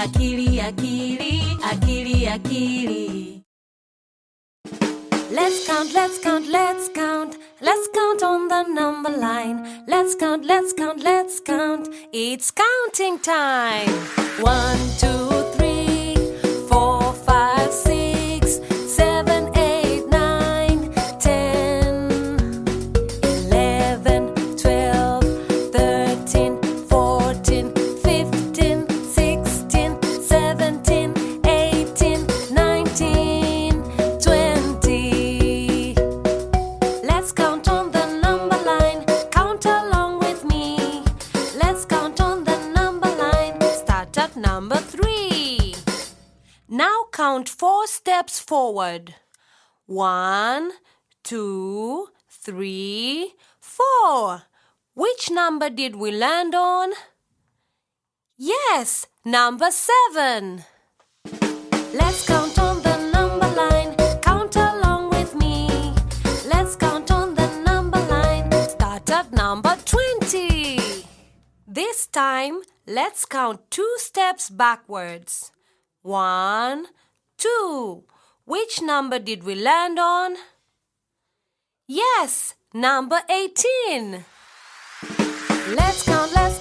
akili, akili, akili, akili. Let's count, let's count, let's count. Let's count on the number line. Let's count, let's count, let's count. It's counting time. One, two, three, At number three. Now count four steps forward. One, two, three, four. Which number did we land on? Yes, number seven. Let's count time, let's count two steps backwards. One, two. Which number did we land on? Yes, number 18. Let's count, let's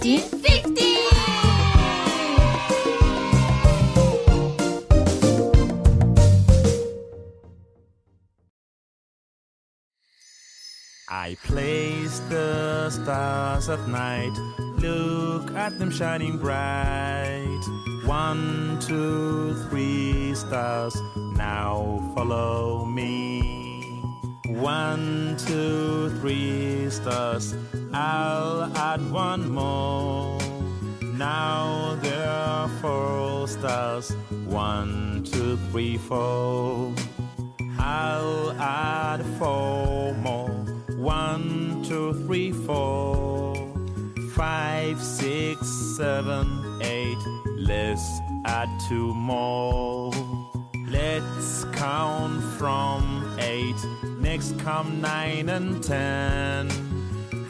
14, 15! I place the stars at night, look at them shining bright. One, two, three stars, now follow me. One, two, three stars, I'll add one more. Now there are four stars, one, two, three, four. I'll add four more. One, two, three, four. Five, six, seven, eight. Let's add two more. Let's count from eight. Next come nine and ten.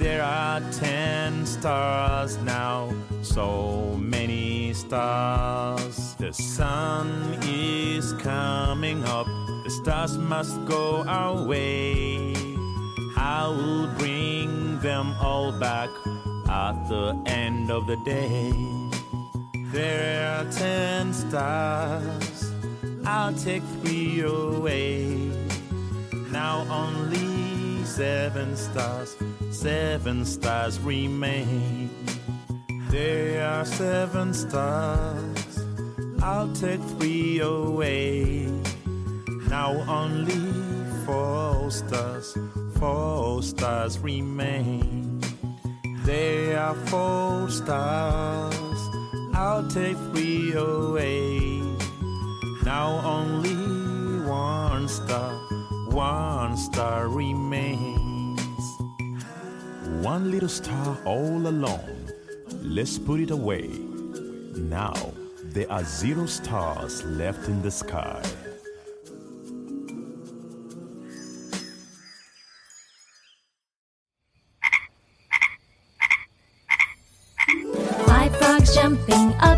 There are ten stars now, so many stars. The sun is coming up, the stars must go our way. I will bring them all back at the end of the day. There are ten stars, I'll take three away. Now only seven stars, seven stars remain. There are seven stars, I'll take three away. Now only four stars, four stars remain. There are four stars. I'll take three away. Now only one star, one star remains. One little star all alone. Let's put it away. Now there are zero stars left in the sky. Five frogs jumping up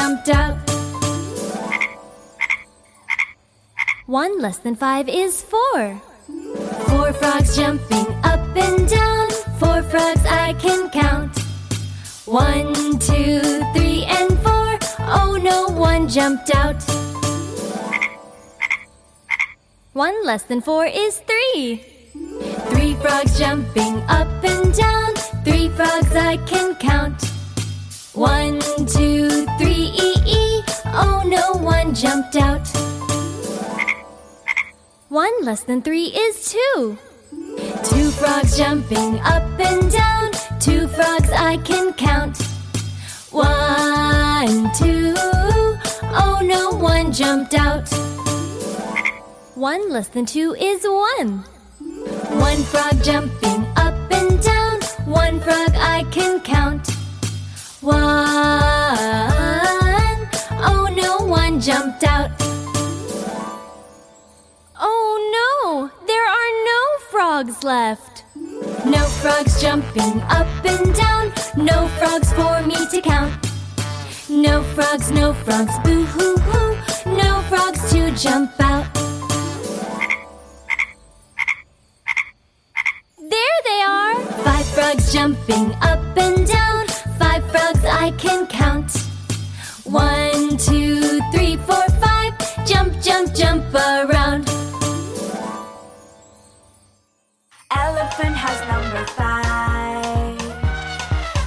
jumped out. One less than five is four. Four frogs jumping up and down. Four frogs I can count. One, two, three, and four. Oh no, one jumped out. One less than four is three. Three frogs jumping up and down. Three frogs I can count. One less than three is two. Two frogs jumping up and down. Two frogs I can count. One, two. Oh no, one jumped out. One less than two is one. One frog jumping up and down. One frog I can count. One. Oh no, one jumped out. Frogs left. No frogs jumping up and down. No frogs for me to count. No frogs, no frogs, boo hoo hoo. No frogs to jump out. There they are! Five frogs jumping up and down. Five frogs I can count. One, two, three, four, five. Jump, jump, jump around. Number five.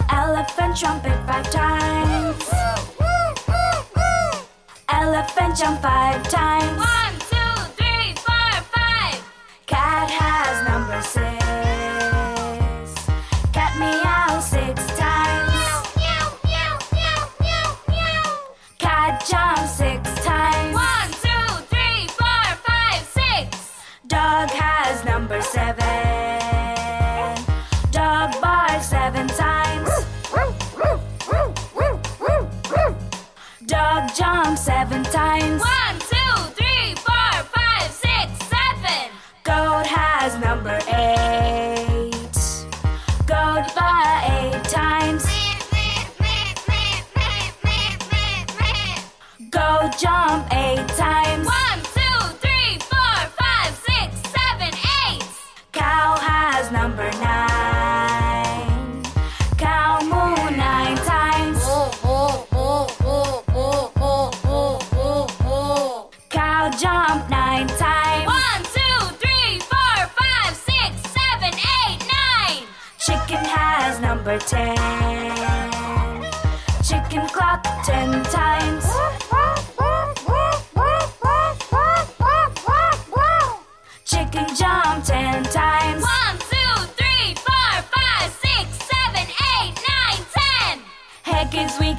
Elephant trumpet five times. Elephant jump five times.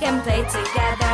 Can play together.